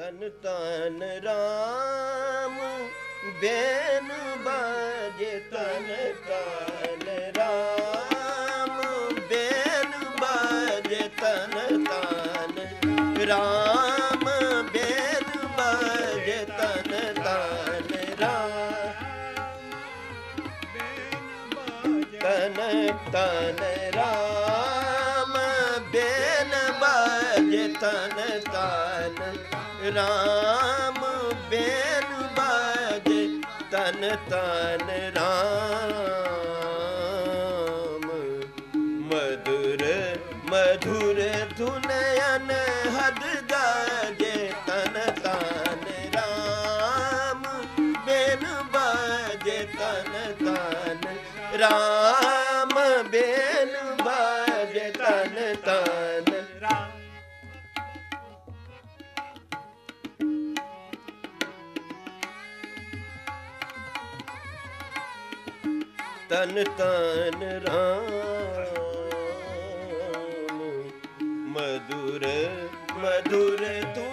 ਤਨ ਤਨ ਰਾਮ, ਬੇਨ ਬਾਜੇ ਤਨ ਤਨ ਰਾਮ, ਬੇਨ ਬਾਜੇ ਤਨ ਤਨ ਰਾਮ, ਬੇਨ ਬਾਜੇ ਤਨ ਤਨ ਰਾਮ, ਤਨ ਤਨ ਰਾਮ। ਰਾਮ ਬੇਨ ਬਾਜੇ ਤਨ ਤਨ ਰਾਮ। ਮਧੁਰ ਮਧੁਰ ਧੁਨਯਨ ਹਦ ਤਨ ਤਨ ਰਾਮ। ਮధుਰ ਮధుਰ ਤੂੰ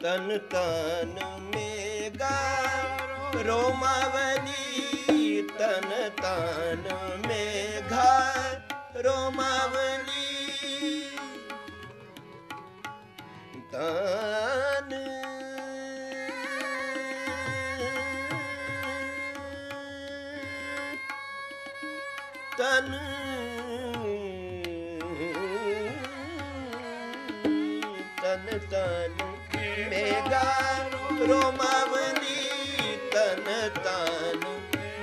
ਤਨ ਤਨ ਮੇਗਾ ਰੋਮਾਵਲੀ ਤਨ ਤਨ ਮੇਘਾ ਰੋਮਾਵਲੀ। ਤਨ ਤਨ। ਤਨ ਤਨ ਮੇਗਾ ਰੋਮਾਵਲੀ ਤਨ ਤਨ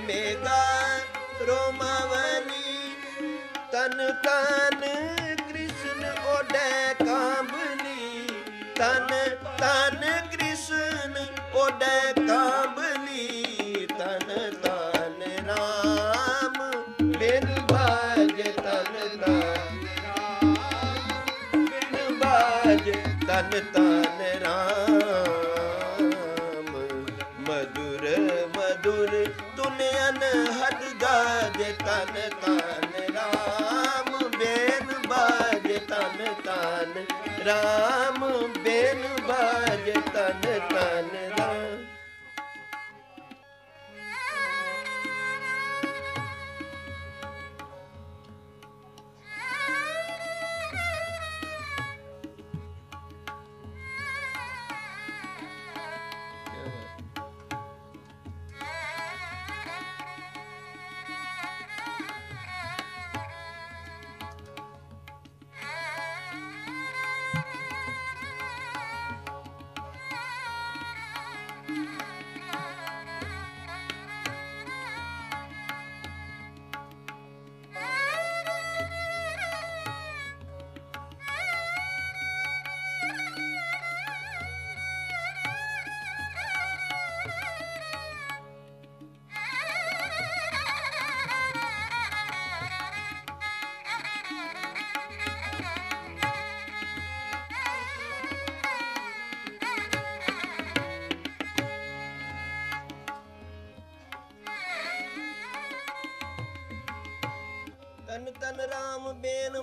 ਮੇਗਾ ਰੋਮਾਵਲੀ ਤਨ ਤਨ ਬਾਜ ਤਨ ਤਨ ਰਾਮ। ਮధుਰ ਮధుਰ ਤੁਨਯਨ ਹਦ ਗਾਜੇ ਤਨ ਤਨ ਰਾਮ। ਬੇਨ ਬਾਜ ਤਨ ਤਨ ਰਾਮ। ਬੇਨ ਬਾਜ ਤਨ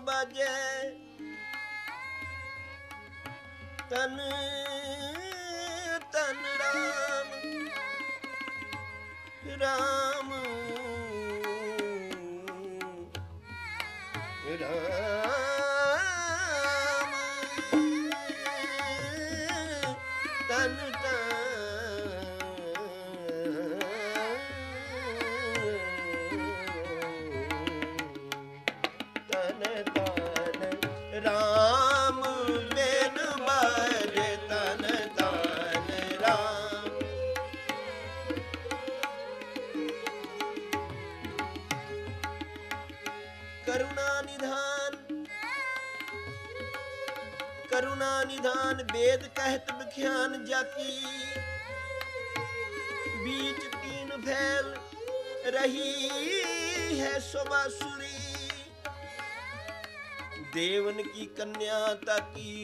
ਬਾਜੈ। ਤਨ ਤਨ ਰਾਮ। ਰਾਮ। ਰਾਮ। ਕਰੁਣਾ ਨਿਧਾਨ ਵੇਦ ਕਹਿਤ ਵਿਖਿਆਨ ਜਾਕੀ बीच तीन फैल रही है सुबासुरी देवन की कन्या ताकी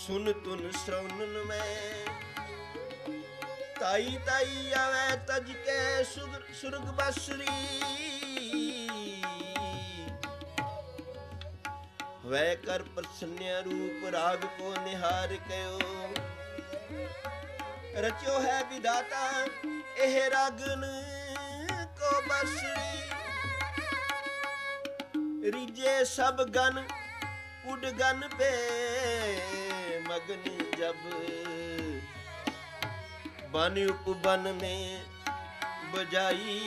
सुन तुन श्रवणन में ताई ताई आवे तज के सुर- सुर्ग बसरी ਵੈ ਕਰ ਪ੍ਰਸੰਨਿਆ ਰੂਪ ਰਾਗ ਕੋ ਨਿਹਾਰ ਕਯੋ ਰਚਿਓ ਹੈ ਵਿਦਾਤਾ ਇਹ ਰਾਗਨ ਕੋ ਬਸਰੀ ਰਿਜੇ ਸਭ ਗਨ, ਉਡ ਗਨ ਪੇ ਮਗਨ ਜਬ। ਬਨ ਉਪਬਨ ਮੇ ਬਜਾਈ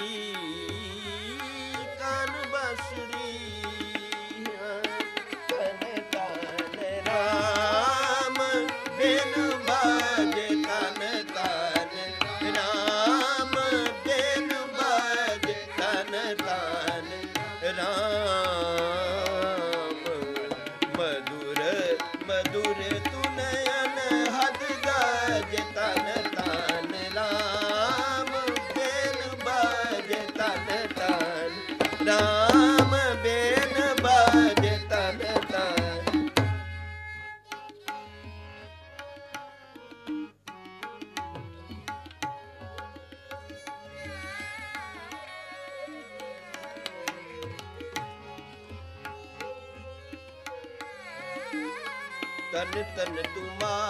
ਤਨ ਤਨ ਤੂੰ ਮਾਤਾ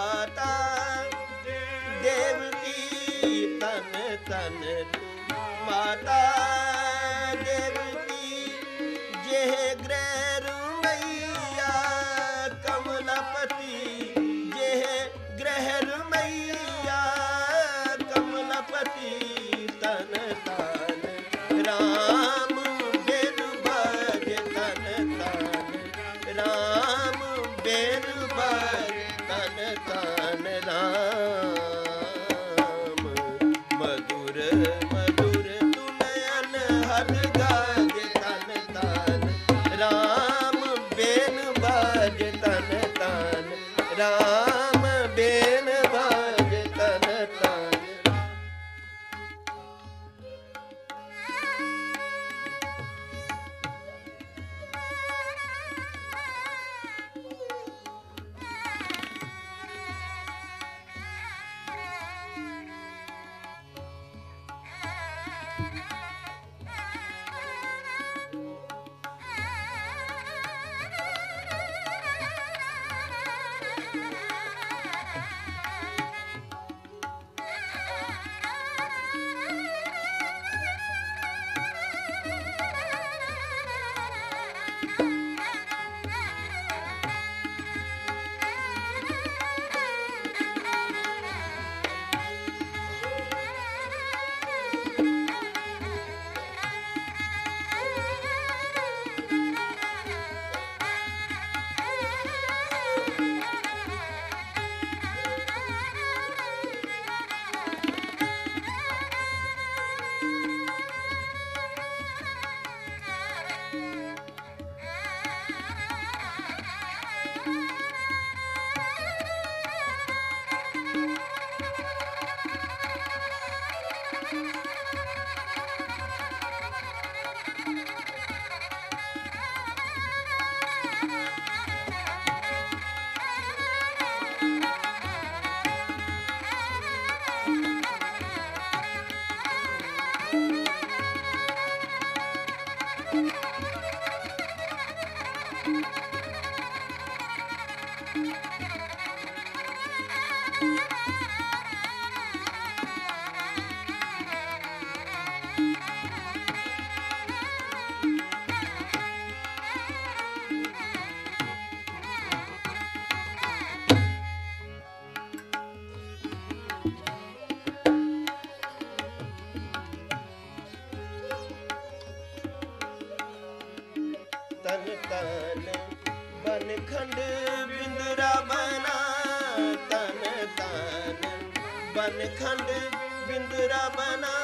बिंदरा बना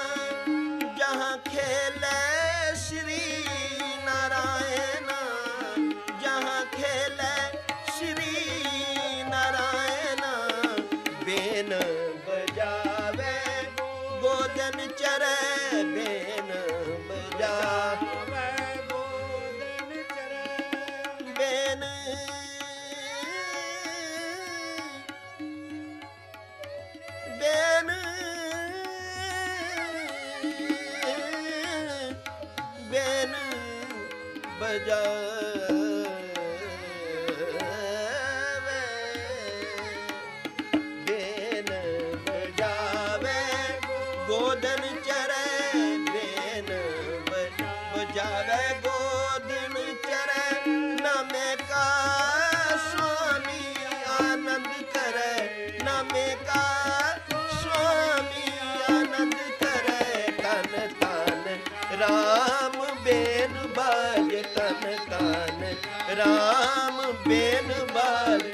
जहाँ खेले श्री नारायण जहाँ खेले श्री नारायण बेन बजावे गोदन चरे बेन बजावे गोदन चरे बेन ਗੋਦਨ ਚਰੇ ਬੇਨ ਬ- ਬਜਾਵੇ ਗੋਦਨ ਚਰੇ। ਨਾਮੇ ਕਾ ਸੁਆਮੀ ਆਨੰਦ ਕਰੇ। ਨਾਮੇ ਕਾ ਸੁਆਮੀ ਆਨੰਦ ਕਰੇ। ਤਨ ਤਨ ਰਾਮ ਬੇਨ ਬਾਜ ਤਨ ਤਨ। ਰਾਮ ਬੇਨ ਬਾਜ